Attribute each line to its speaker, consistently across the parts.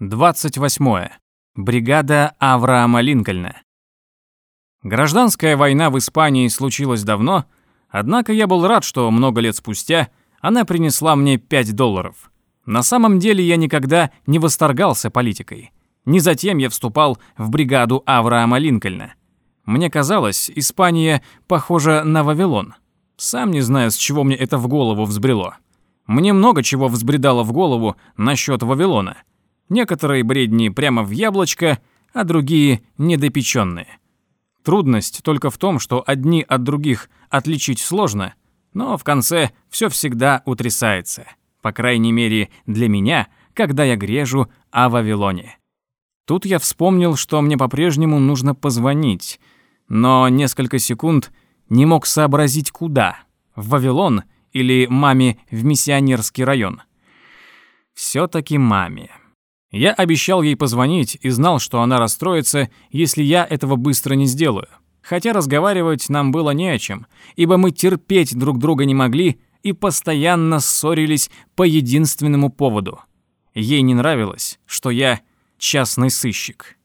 Speaker 1: 28. Бригада Авраама Линкольна. Гражданская война в Испании случилась давно, однако я был рад, что много лет спустя она принесла мне 5 долларов. На самом деле я никогда не восторгался политикой. Не затем я вступал в бригаду Авраама Линкольна. Мне казалось, Испания похожа на Вавилон. Сам не знаю, с чего мне это в голову взбрело. Мне много чего взбредало в голову насчет Вавилона – Некоторые бредни прямо в яблочко, а другие недопеченные. Трудность только в том, что одни от других отличить сложно, но в конце все всегда утрясается. По крайней мере, для меня, когда я грежу о Вавилоне. Тут я вспомнил, что мне по-прежнему нужно позвонить, но несколько секунд не мог сообразить, куда. В Вавилон или маме в миссионерский район. все таки маме. Я обещал ей позвонить и знал, что она расстроится, если я этого быстро не сделаю. Хотя разговаривать нам было не о чем, ибо мы терпеть друг друга не могли и постоянно ссорились по единственному поводу. Ей не нравилось, что я частный сыщик.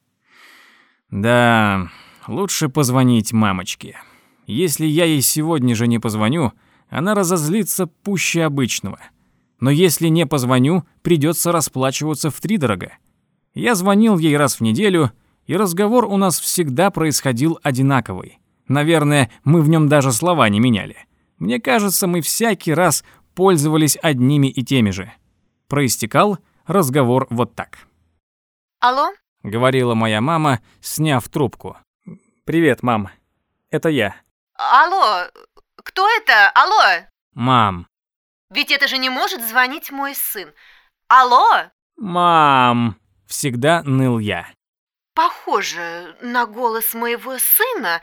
Speaker 1: Да, лучше позвонить мамочке. Если я ей сегодня же не позвоню, она разозлится пуще обычного — но если не позвоню, придется расплачиваться втридорога. Я звонил ей раз в неделю, и разговор у нас всегда происходил одинаковый. Наверное, мы в нем даже слова не меняли. Мне кажется, мы всякий раз пользовались одними и теми же. Проистекал разговор вот так.
Speaker 2: «Алло?»
Speaker 1: — говорила моя мама, сняв трубку. «Привет, мам. Это я».
Speaker 2: «Алло? Кто это? Алло?»
Speaker 1: «Мам,
Speaker 2: ведь это же не может звонить мой сын. Алло?
Speaker 1: Мам, всегда ныл я.
Speaker 2: Похоже на голос моего сына,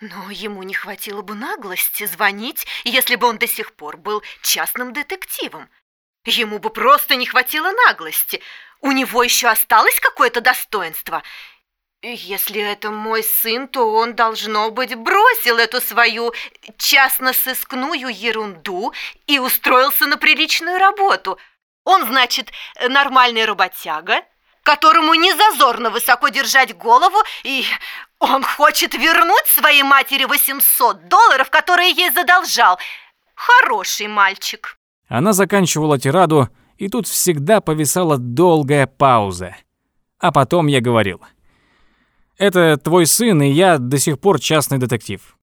Speaker 2: но ему не хватило бы наглости звонить, если бы он до сих пор был частным детективом. Ему бы просто не хватило наглости. У него еще осталось какое-то достоинство – если это мой сын, то он, должно быть, бросил эту свою частно-сыскную ерунду и устроился на приличную работу. Он, значит, нормальный работяга, которому не зазорно высоко держать голову, и он хочет вернуть своей матери 800 долларов, которые ей задолжал. Хороший мальчик.
Speaker 1: Она заканчивала тираду, и тут всегда повисала долгая пауза. А потом я говорил – это твой сын, и я до сих пор частный детектив.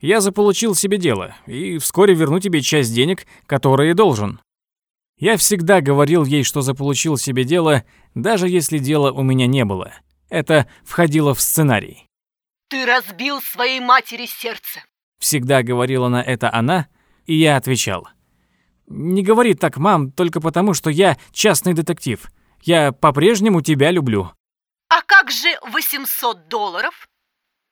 Speaker 1: Я заполучил себе дело, и вскоре верну тебе часть денег, которые должен. Я всегда говорил ей, что заполучил себе дело, даже если дела у меня не было. Это входило в сценарий.
Speaker 2: «Ты разбил своей матери сердце», —
Speaker 1: всегда говорила на это она, и я отвечал. «Не говори так, мам, только потому, что я частный детектив. Я по-прежнему тебя люблю».
Speaker 2: А как же 800 долларов?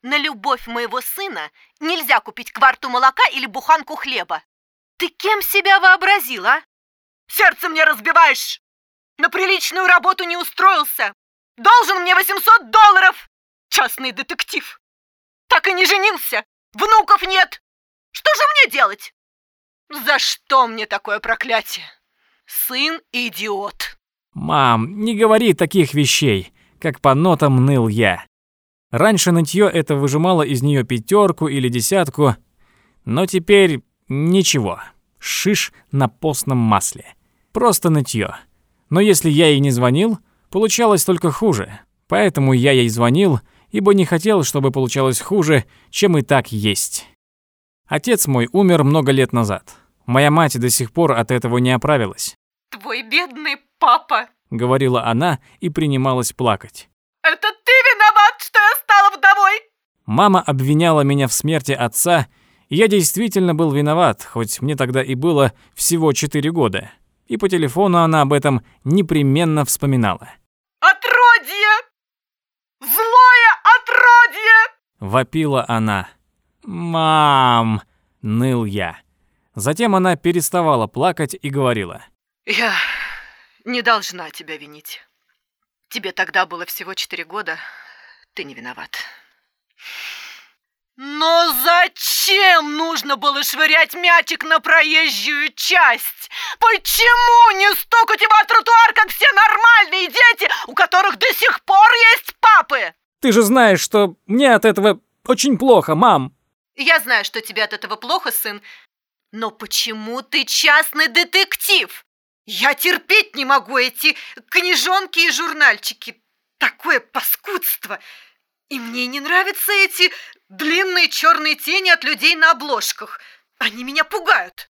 Speaker 2: На любовь моего сына нельзя купить кварту молока или буханку хлеба. Ты кем себя вообразила? Сердце мне разбиваешь! На приличную работу не устроился! Должен мне 800 долларов! Частный детектив! Так и не женился! Внуков нет! Что же мне делать? За что мне такое проклятие? Сын идиот.
Speaker 1: Мам, не говори таких вещей как по нотам ныл я. Раньше нытье это выжимало из нее пятерку или десятку, но теперь ничего. Шиш на постном масле. Просто нытье. Но если я ей не звонил, получалось только хуже. Поэтому я ей звонил, ибо не хотел, чтобы получалось хуже, чем и так есть. Отец мой умер много лет назад. Моя мать до сих пор от этого не оправилась.
Speaker 2: «Твой бедный папа!»
Speaker 1: Говорила она и принималась плакать.
Speaker 2: «Это ты виноват, что я стала вдовой!»
Speaker 1: Мама обвиняла меня в смерти отца, и я действительно был виноват, хоть мне тогда и было всего четыре года. И по телефону она об этом непременно вспоминала.
Speaker 2: «Отродье! Злое отродье!»
Speaker 1: Вопила она. «Мам!» — ныл я. Затем она переставала плакать и говорила.
Speaker 2: «Я не должна тебя винить. Тебе тогда было всего четыре года. Ты не виноват. Но зачем нужно было швырять мячик на проезжую часть? Почему не стукать его о тротуар, как все нормальные дети,
Speaker 1: Ты же знаешь, что мне от этого очень плохо, мам.
Speaker 2: Я знаю, что тебе от этого плохо, сын. Но почему ты частный детектив? Я терпеть не могу эти книжонки и журнальчики. Такое паскудство. И мне не нравятся эти длинные черные тени от людей на обложках. Они меня пугают.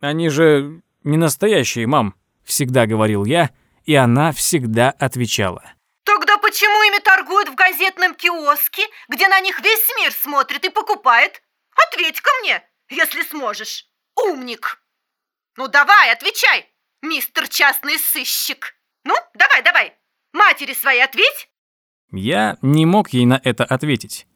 Speaker 1: Они же не настоящие, мам, всегда говорил я, и она всегда отвечала.
Speaker 2: Тогда почему ими торгуют в газетном киоске, где на них весь мир смотрит и покупает? Ответь-ка мне, если сможешь. Умник. Ну давай, отвечай, мистер частный сыщик. Ну, давай, давай. Матери своей ответь.
Speaker 1: Я не мог ей на это ответить.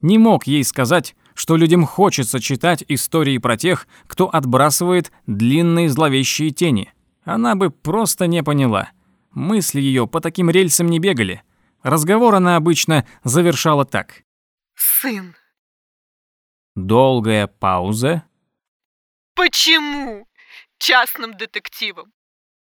Speaker 1: Не мог ей сказать, что людям хочется читать истории про тех, кто отбрасывает длинные зловещие тени. Она бы просто не поняла. Мысли ее по таким рельсам не бегали. Разговор она обычно завершала так.
Speaker 2: «Сын».
Speaker 1: Долгая пауза.
Speaker 2: «Почему частным детективом?»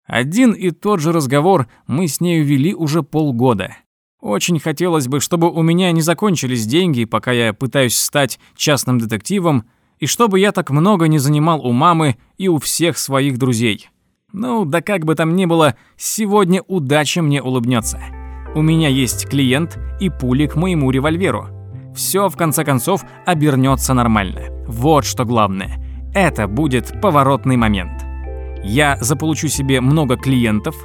Speaker 1: Один и тот же разговор мы с нею вели уже полгода. Очень хотелось бы, чтобы у меня не закончились деньги, пока я пытаюсь стать частным детективом, и чтобы я так много не занимал у мамы и у всех своих друзей. Ну, да как бы там ни было, сегодня удача мне улыбнется. У меня есть клиент и пули к моему револьверу. Все в конце концов обернется нормально. Вот что главное. Это будет поворотный момент. Я заполучу себе много клиентов,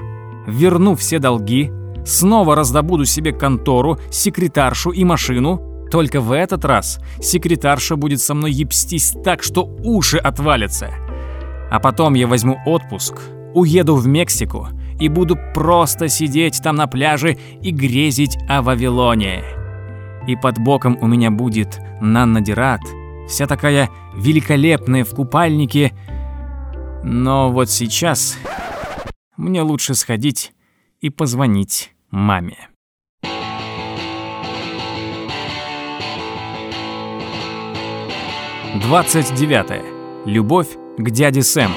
Speaker 1: верну все долги, снова раздобуду себе контору, секретаршу и машину. Только в этот раз секретарша будет со мной ебстись так, что уши отвалятся. А потом я возьму отпуск, уеду в Мексику и буду просто сидеть там на пляже и грезить о Вавилоне. И под боком у меня будет Нанна Дират, вся такая великолепная в купальнике. Но вот сейчас мне лучше сходить и позвонить маме. Двадцать девятое. Любовь к дяде Сэму.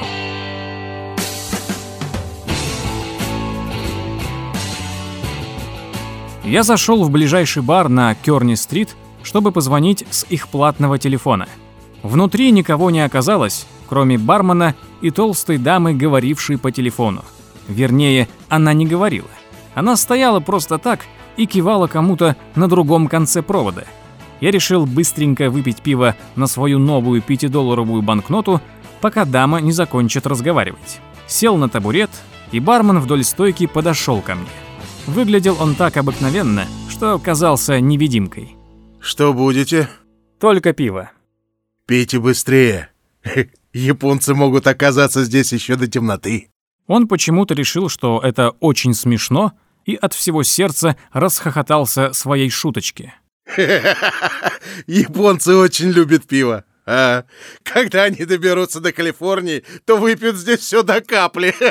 Speaker 1: Я зашел в ближайший бар на Кёрни-стрит, чтобы позвонить с их платного телефона. Внутри никого не оказалось, кроме бармена и толстой дамы, говорившей по телефону. Вернее, она не говорила. Она стояла просто так и кивала кому-то на другом конце провода. Я решил быстренько выпить пиво на свою новую пятидолларовую банкноту, пока дама не закончит разговаривать. Сел на табурет, и бармен вдоль стойки подошел ко мне. Выглядел он так обыкновенно, что казался невидимкой.
Speaker 3: «Что будете?»
Speaker 1: «Только пиво».
Speaker 3: «Пейте быстрее. Японцы могут оказаться здесь еще до темноты».
Speaker 1: Он почему-то решил, что это очень смешно, и от всего сердца расхохотался своей шуточке.
Speaker 3: Японцы очень любят пиво. А когда они доберутся до Калифорнии, то выпьют здесь все до капли.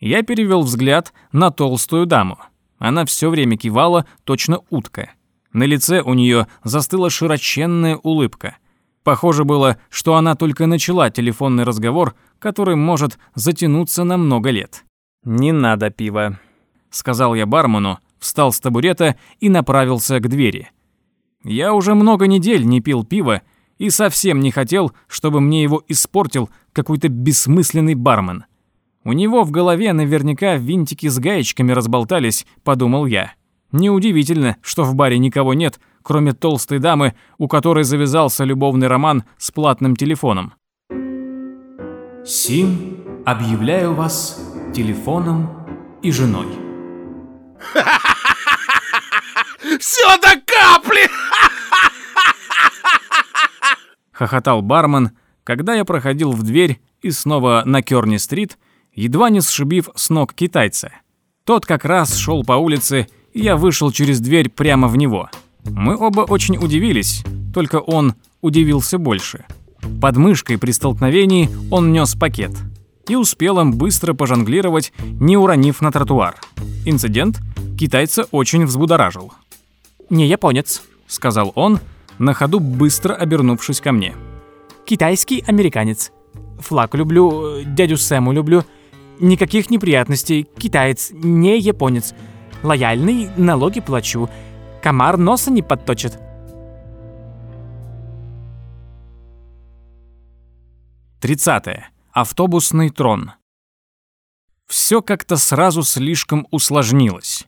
Speaker 1: Я перевел взгляд на толстую даму. Она все время кивала, точно утка. На лице у нее застыла широченная улыбка. Похоже было, что она только начала телефонный разговор, который может затянуться на много лет. «Не надо пива», — сказал я бармену, встал с табурета и направился к двери. Я уже много недель не пил пива и совсем не хотел, чтобы мне его испортил какой-то бессмысленный бармен. У него в голове наверняка винтики с гаечками разболтались, подумал я. Неудивительно, что в баре никого нет, кроме толстой дамы, у которой завязался любовный роман с платным телефоном. Сим, объявляю вас телефоном и женой.
Speaker 3: Все до капли!
Speaker 1: Хохотал бармен, когда я проходил в дверь и снова на Кёрни-стрит, едва не сшибив с ног китайца. Тот как раз шел по улице, и я вышел через дверь прямо в него. Мы оба очень удивились, только он удивился больше. Под мышкой при столкновении он нес пакет и успел им быстро пожонглировать, не уронив на тротуар. Инцидент китайца очень взбудоражил. «Не японец», — сказал он, на ходу быстро обернувшись ко мне. «Китайский американец. Флаг люблю, дядю Сэму люблю. Никаких неприятностей, китаец, не японец.
Speaker 4: Лояльный, налоги плачу. Комар носа не подточит.
Speaker 1: Тридцатое. Автобусный трон. Все как-то сразу слишком усложнилось.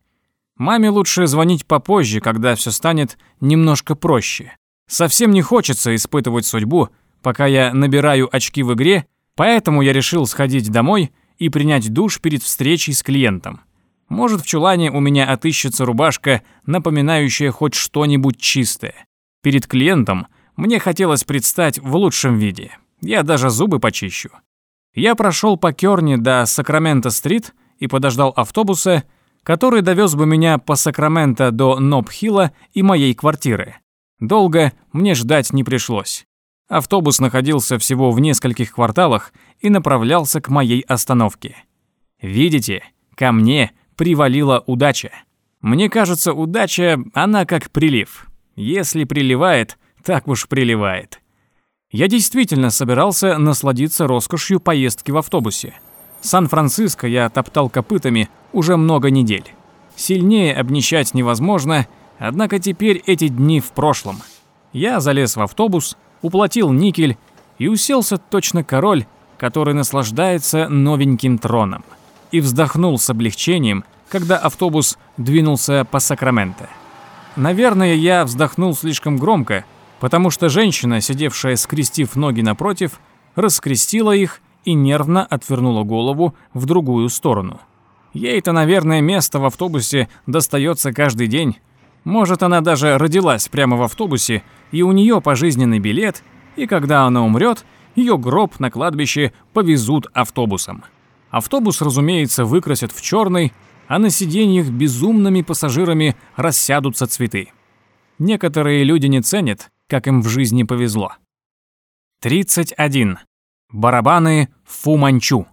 Speaker 1: Маме лучше звонить попозже, когда все станет немножко проще. Совсем не хочется испытывать судьбу, пока я набираю очки в игре, поэтому я решил сходить домой и принять душ перед встречей с клиентом. Может, в чулане у меня отыщется рубашка, напоминающая хоть что-нибудь чистое. Перед клиентом мне хотелось предстать в лучшем виде. Я даже зубы почищу. Я прошел по Кёрни до Сакраменто-стрит и подождал автобуса, который довез бы меня по Сакраменто до Нобхилла и моей квартиры. Долго мне ждать не пришлось. Автобус находился всего в нескольких кварталах и направлялся к моей остановке. Видите, ко мне привалила удача. Мне кажется, удача, она как прилив. Если приливает, так уж приливает. Я действительно собирался насладиться роскошью поездки в автобусе. Сан-Франциско я топтал копытами уже много недель. Сильнее обнищать невозможно, однако теперь эти дни в прошлом. Я залез в автобус, уплатил никель и уселся точно король, который наслаждается новеньким троном и вздохнул с облегчением, когда автобус двинулся по Сакраменто. Наверное, я вздохнул слишком громко, потому что женщина, сидевшая скрестив ноги напротив, раскрестила их и нервно отвернула голову в другую сторону. Ей-то, наверное, место в автобусе достается каждый день. Может, она даже родилась прямо в автобусе, и у нее пожизненный билет, и когда она умрет, ее гроб на кладбище повезут автобусом. Автобус, разумеется, выкрасят в черный, а на сиденьях безумными пассажирами рассядутся цветы. Некоторые люди не ценят, как им в жизни повезло. 31. Барабаны Фуманчу.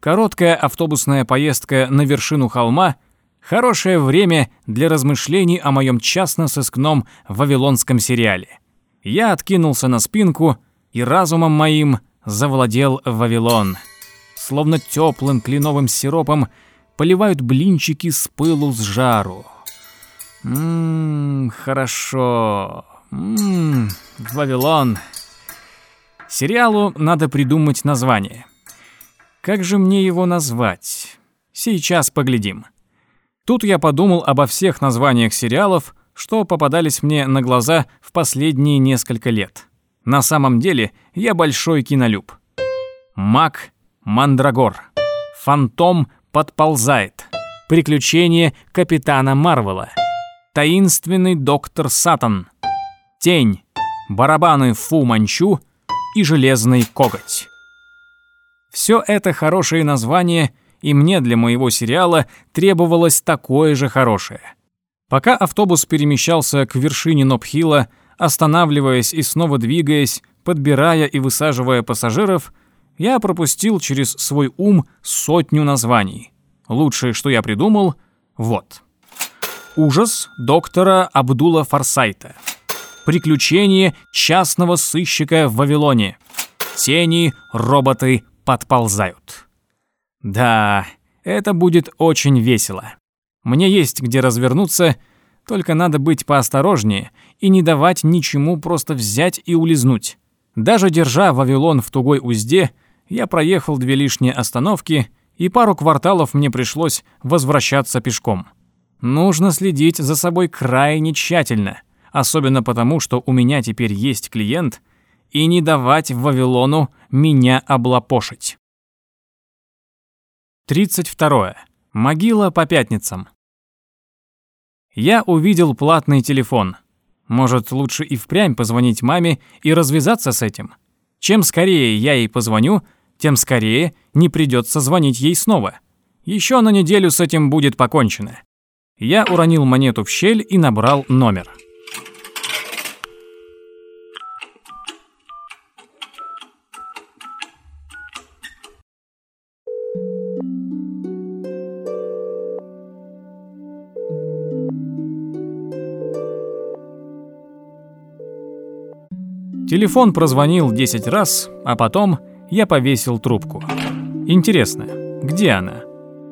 Speaker 1: Короткая автобусная поездка на вершину холма – хорошее время для размышлений о моем частно-сыскном вавилонском сериале. Я откинулся на спинку, и разумом моим завладел Вавилон – словно теплым кленовым сиропом, поливают блинчики с пылу с жару. Ммм, хорошо. Ммм, Вавилон. Сериалу надо придумать название. Как же мне его назвать? Сейчас поглядим. Тут я подумал обо всех названиях сериалов, что попадались мне на глаза в последние несколько лет. На самом деле, я большой кинолюб. Мак Мандрагор. Фантом подползает. Приключения капитана Марвела. Таинственный доктор Сатан. Тень. Барабаны Фу Манчу и Железный коготь. Все это хорошие названия, и мне для моего сериала требовалось такое же хорошее. Пока автобус перемещался к вершине Нобхила, останавливаясь и снова двигаясь, подбирая и высаживая пассажиров, я пропустил через свой ум сотню названий. Лучшее, что я придумал, вот. Ужас доктора Абдула Фарсайта. Приключения частного сыщика в Вавилоне. Тени, роботы подползают. Да, это будет очень весело. Мне есть где развернуться, только надо быть поосторожнее и не давать ничему просто взять и улизнуть. Даже держа Вавилон в тугой узде, я проехал две лишние остановки, и пару кварталов мне пришлось возвращаться пешком. Нужно следить за собой крайне тщательно, особенно потому, что у меня теперь есть клиент, и не давать Вавилону меня облапошить. 32. Могила по пятницам. Я увидел платный телефон. Может, лучше и впрямь позвонить маме и развязаться с этим? Чем скорее я ей позвоню, тем скорее не придется звонить ей снова. Еще на неделю с этим будет покончено. Я уронил монету в щель и набрал номер. Телефон прозвонил 10 раз, а потом я повесил трубку. Интересно, где она?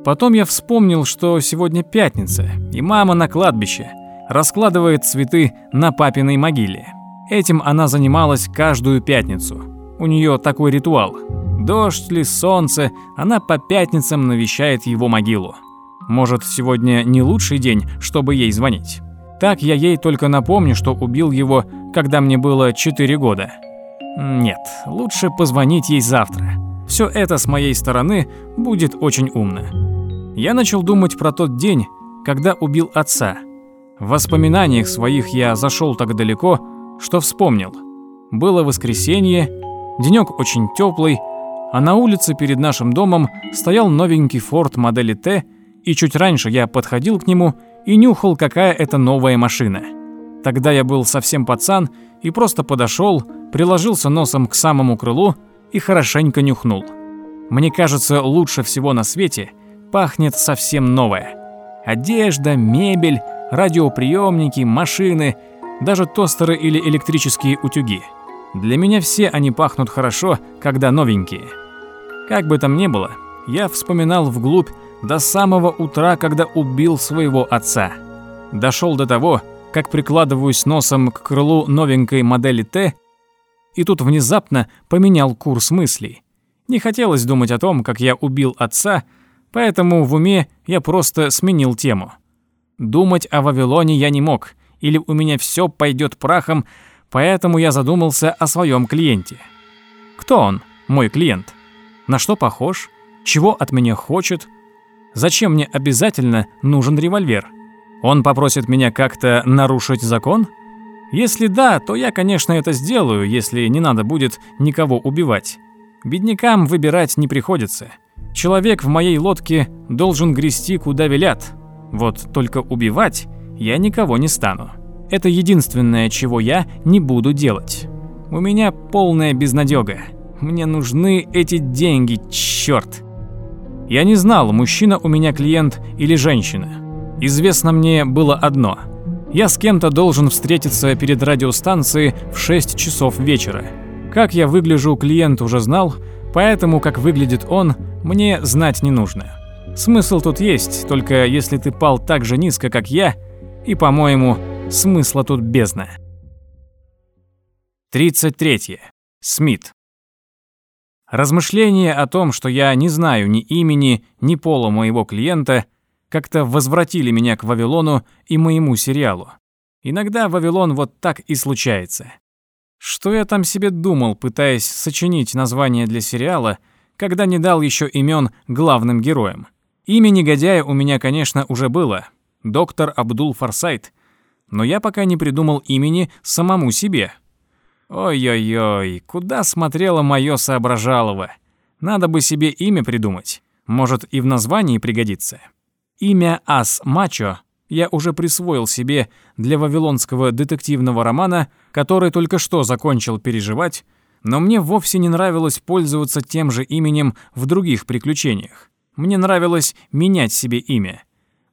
Speaker 1: Потом я вспомнил, что сегодня пятница, и мама на кладбище раскладывает цветы на папиной могиле. Этим она занималась каждую пятницу. У нее такой ритуал. Дождь ли, солнце, она по пятницам навещает его могилу. Может, сегодня не лучший день, чтобы ей звонить. Так я ей только напомню, что убил его, когда мне было 4 года. Нет, лучше позвонить ей завтра. Все это с моей стороны будет очень умно. Я начал думать про тот день, когда убил отца. В воспоминаниях своих я зашел так далеко, что вспомнил. Было воскресенье, денек очень теплый, а на улице перед нашим домом стоял новенький Ford модели Т, и чуть раньше я подходил к нему и нюхал, какая это новая машина. Тогда я был совсем пацан и просто подошел, приложился носом к самому крылу и хорошенько нюхнул. Мне кажется, лучше всего на свете пахнет совсем новое. Одежда, мебель, радиоприемники, машины – даже тостеры или электрические утюги. Для меня все они пахнут хорошо, когда новенькие. Как бы там ни было, я вспоминал вглубь до самого утра, когда убил своего отца. Дошел до того, как прикладываюсь носом к крылу новенькой модели Т, и тут внезапно поменял курс мыслей. Не хотелось думать о том, как я убил отца, поэтому в уме я просто сменил тему. Думать о Вавилоне я не мог — или у меня все пойдет прахом, поэтому я задумался о своем клиенте. Кто он, мой клиент? На что похож? Чего от меня хочет? Зачем мне обязательно нужен револьвер? Он попросит меня как-то нарушить закон? Если да, то я, конечно, это сделаю, если не надо будет никого убивать. Беднякам выбирать не приходится. Человек в моей лодке должен грести куда велят. Вот только убивать я никого не стану. Это единственное, чего я не буду делать. У меня полная безнадега. Мне нужны эти деньги, черт. Я не знал, мужчина у меня клиент или женщина. Известно мне было одно. Я с кем-то должен встретиться перед радиостанцией в 6 часов вечера. Как я выгляжу, клиент уже знал, поэтому как выглядит он, мне знать не нужно. Смысл тут есть, только если ты пал так же низко, как я, и, по-моему, смысла тут бездна. 33. Смит. Размышления о том, что я не знаю ни имени, ни пола моего клиента, как-то возвратили меня к Вавилону и моему сериалу. Иногда Вавилон вот так и случается. Что я там себе думал, пытаясь сочинить название для сериала, когда не дал еще имен главным героям? Имя негодяя у меня, конечно, уже было, доктор Абдул Фарсайт, но я пока не придумал имени самому себе. Ой-ой-ой, куда смотрело мое соображалово? Надо бы себе имя придумать. Может, и в названии пригодится. Имя Ас Мачо я уже присвоил себе для вавилонского детективного романа, который только что закончил переживать, но мне вовсе не нравилось пользоваться тем же именем в других приключениях. Мне нравилось менять себе имя.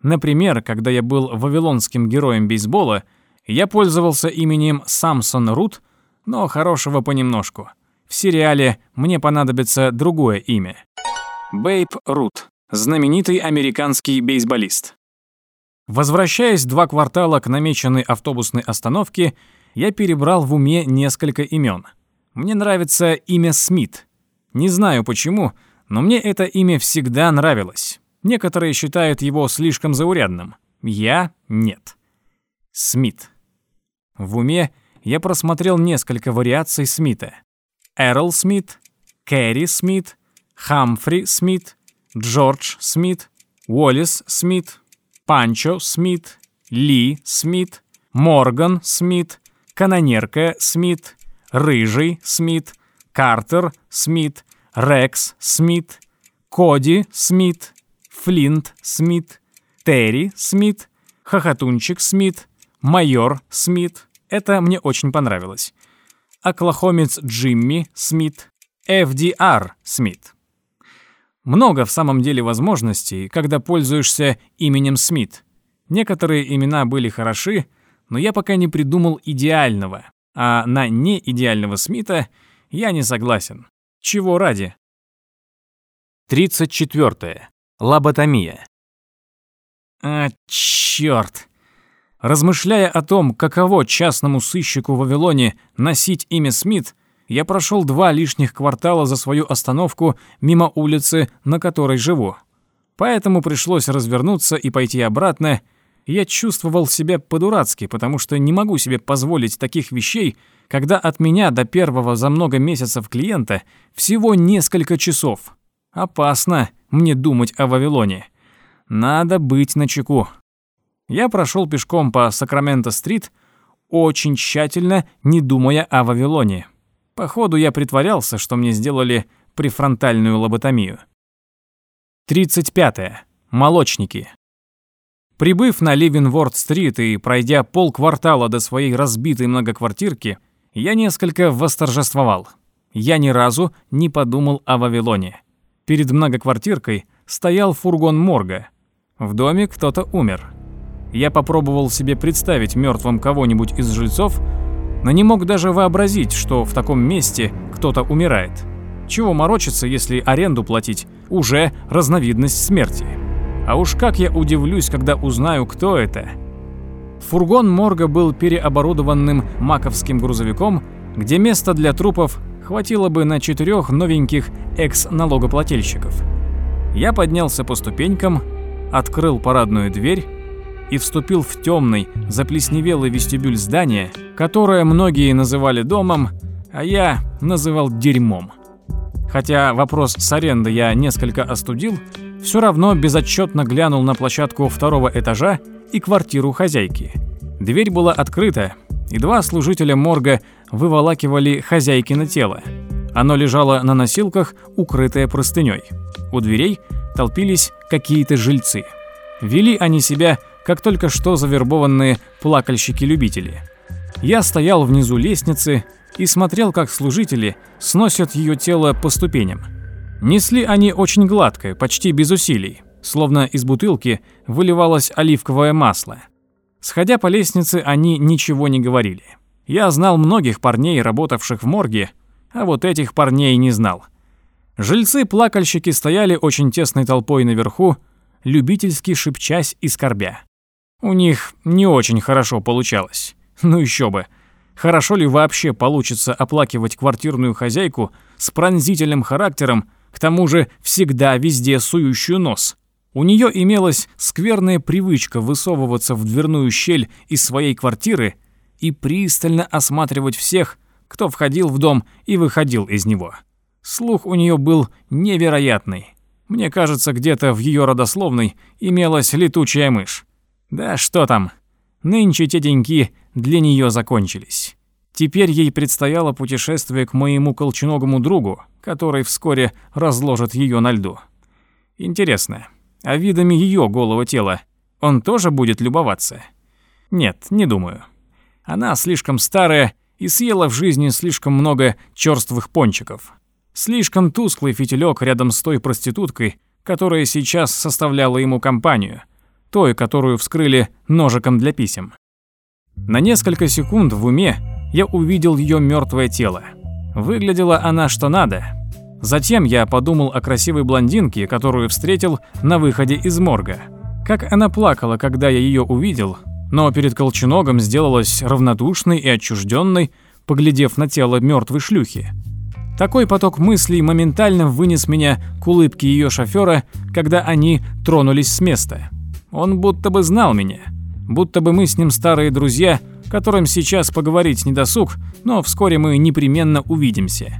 Speaker 1: Например, когда я был вавилонским героем бейсбола, я пользовался именем Самсон Рут, но хорошего понемножку. В сериале мне понадобится другое имя. Бейб Рут, знаменитый американский бейсболист. Возвращаясь два квартала к намеченной автобусной остановке, я перебрал в уме несколько имен. Мне нравится имя Смит. Не знаю почему, но мне это имя всегда нравилось. Некоторые считают его слишком заурядным. Я — нет. Смит. В уме я просмотрел несколько вариаций Смита. Эрл Смит, Кэрри Смит, Хамфри Смит, Джордж Смит, Уоллес Смит, Панчо Смит, Ли Смит, Морган Смит, Канонерка Смит, Рыжий Смит, Картер Смит, Рекс Смит, Коди Смит, Флинт Смит, Терри Смит, Хохотунчик Смит, Майор Смит. Это мне очень понравилось. Оклахомец Джимми Смит, FDR Смит. Много в самом деле возможностей, когда пользуешься именем Смит. Некоторые имена были хороши, но я пока не придумал идеального, а на неидеального Смита я не согласен. Чего ради? 34. Лоботомия. А, чёрт. Размышляя о том, каково частному сыщику в Вавилоне носить имя Смит, я прошел два лишних квартала за свою остановку мимо улицы, на которой живу. Поэтому пришлось развернуться и пойти обратно. Я чувствовал себя по-дурацки, потому что не могу себе позволить таких вещей, когда от меня до первого за много месяцев клиента всего несколько часов. Опасно мне думать о Вавилоне. Надо быть начеку. Я прошел пешком по Сакраменто-стрит, очень тщательно, не думая о Вавилоне. Походу, я притворялся, что мне сделали префронтальную лоботомию. 35. -е. Молочники. Прибыв на Ливенворд-стрит и пройдя полквартала до своей разбитой многоквартирки, я несколько восторжествовал. Я ни разу не подумал о Вавилоне. Перед многоквартиркой стоял фургон морга. В доме кто-то умер. Я попробовал себе представить мертвым кого-нибудь из жильцов, но не мог даже вообразить, что в таком месте кто-то умирает. Чего морочиться, если аренду платить уже разновидность смерти. А уж как я удивлюсь, когда узнаю, кто это. Фургон морга был переоборудованным маковским грузовиком, где места для трупов хватило бы на четырех новеньких экс-налогоплательщиков. Я поднялся по ступенькам, открыл парадную дверь и вступил в темный, заплесневелый вестибюль здания, которое многие называли домом, а я называл дерьмом. Хотя вопрос с арендой я несколько остудил, все равно безотчетно глянул на площадку второго этажа и квартиру хозяйки. Дверь была открыта, и два служителя морга выволакивали хозяйкино тело. Оно лежало на носилках, укрытое простыней. У дверей толпились какие-то жильцы. Вели они себя как только что завербованные плакальщики-любители. Я стоял внизу лестницы и смотрел, как служители сносят ее тело по ступеням. Несли они очень гладко, почти без усилий, словно из бутылки выливалось оливковое масло. Сходя по лестнице, они ничего не говорили. Я знал многих парней, работавших в морге, а вот этих парней не знал. Жильцы-плакальщики стояли очень тесной толпой наверху, любительски шепчась и скорбя. У них не очень хорошо получалось. Ну еще бы. Хорошо ли вообще получится оплакивать квартирную хозяйку с пронзительным характером, к тому же всегда везде сующую нос? У нее имелась скверная привычка высовываться в дверную щель из своей квартиры и пристально осматривать всех, кто входил в дом и выходил из него. Слух у нее был невероятный. Мне кажется, где-то в ее родословной имелась летучая мышь. Да что там, нынче те деньги для нее закончились. Теперь ей предстояло путешествие к моему колченогому другу, который вскоре разложит ее на льду. Интересно, а видами ее голого тела он тоже будет любоваться? Нет, не думаю. Она слишком старая и съела в жизни слишком много черствых пончиков. Слишком тусклый фитилек рядом с той проституткой, которая сейчас составляла ему компанию – той, которую вскрыли ножиком для писем. На несколько секунд в уме я увидел ее мертвое тело. Выглядела она что надо. Затем я подумал о красивой блондинке, которую встретил на выходе из морга. Как она плакала, когда я ее увидел, но перед колченогом сделалась равнодушной и отчужденной, поглядев на тело мертвой шлюхи. Такой поток мыслей моментально вынес меня к улыбке ее шофера, когда они тронулись с места. Он будто бы знал меня. Будто бы мы с ним старые друзья, которым сейчас поговорить не досуг, но вскоре мы непременно увидимся.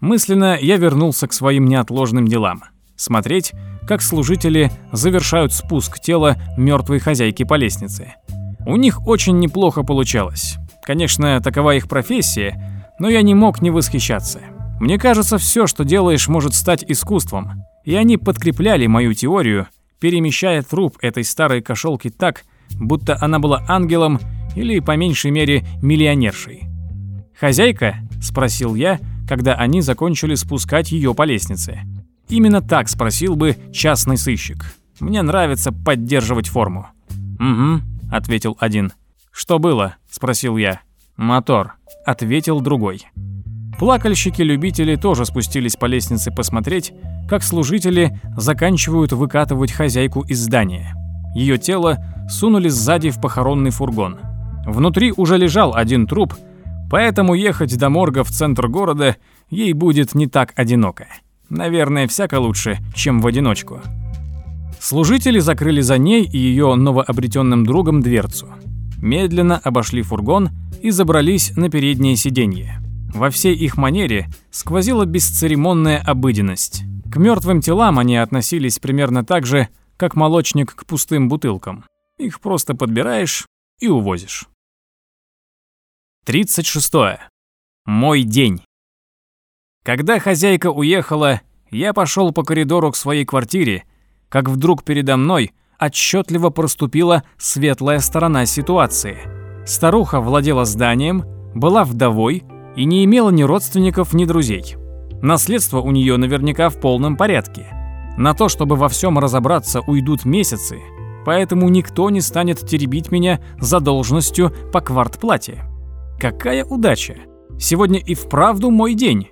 Speaker 1: Мысленно я вернулся к своим неотложным делам. Смотреть, как служители завершают спуск тела мертвой хозяйки по лестнице. У них очень неплохо получалось. Конечно, такова их профессия, но я не мог не восхищаться. Мне кажется, все, что делаешь, может стать искусством. И они подкрепляли мою теорию – перемещая труп этой старой кошелки так, будто она была ангелом или, по меньшей мере, миллионершей. «Хозяйка?» – спросил я, когда они закончили спускать ее по лестнице. Именно так спросил бы частный сыщик. Мне нравится поддерживать форму. «Угу», – ответил один. «Что было?» – спросил я. «Мотор», – ответил другой. Плакальщики-любители тоже спустились по лестнице посмотреть, как служители заканчивают выкатывать хозяйку из здания. Ее тело сунули сзади в похоронный фургон. Внутри уже лежал один труп, поэтому ехать до морга в центр города ей будет не так одиноко. Наверное, всяко лучше, чем в одиночку. Служители закрыли за ней и ее новообретенным другом дверцу. Медленно обошли фургон и забрались на переднее сиденье. Во всей их манере сквозила бесцеремонная обыденность. К мертвым телам они относились примерно так же, как молочник к пустым бутылкам. Их просто подбираешь и увозишь. 36. Мой день. Когда хозяйка уехала, я пошел по коридору к своей квартире, как вдруг передо мной отчетливо проступила светлая сторона ситуации. Старуха владела зданием, была вдовой и не имела ни родственников, ни друзей. Наследство у нее наверняка в полном порядке. На то, чтобы во всем разобраться, уйдут месяцы, поэтому никто не станет теребить меня задолженностью по квартплате. Какая удача! Сегодня и вправду мой день.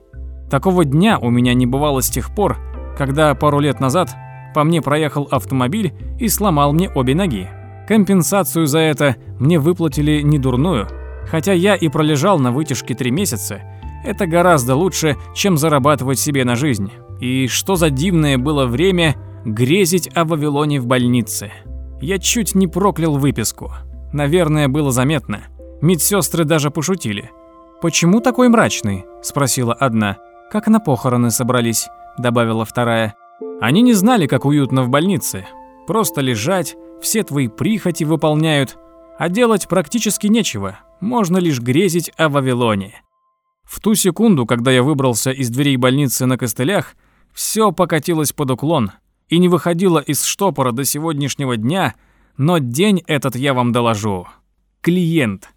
Speaker 1: Такого дня у меня не бывало с тех пор, когда пару лет назад по мне проехал автомобиль и сломал мне обе ноги. Компенсацию за это мне выплатили недурную, хотя я и пролежал на вытяжке три месяца. Это гораздо лучше, чем зарабатывать себе на жизнь. И что за дивное было время грезить о Вавилоне в больнице. Я чуть не проклял выписку. Наверное, было заметно. Медсестры даже пошутили. «Почему такой мрачный?» – спросила одна. «Как на похороны собрались», — добавила вторая. Они не знали, как уютно в больнице. Просто лежать, все твои прихоти выполняют, а делать практически нечего, можно лишь грезить о Вавилоне. В ту секунду, когда я выбрался из дверей больницы на костылях, все покатилось под уклон и не выходило из штопора до сегодняшнего дня, но день этот я вам доложу. Клиент.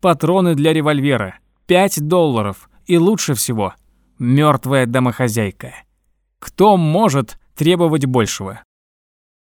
Speaker 1: Патроны для револьвера. 5 долларов. И лучше всего мертвая домохозяйка. Кто может требовать большего?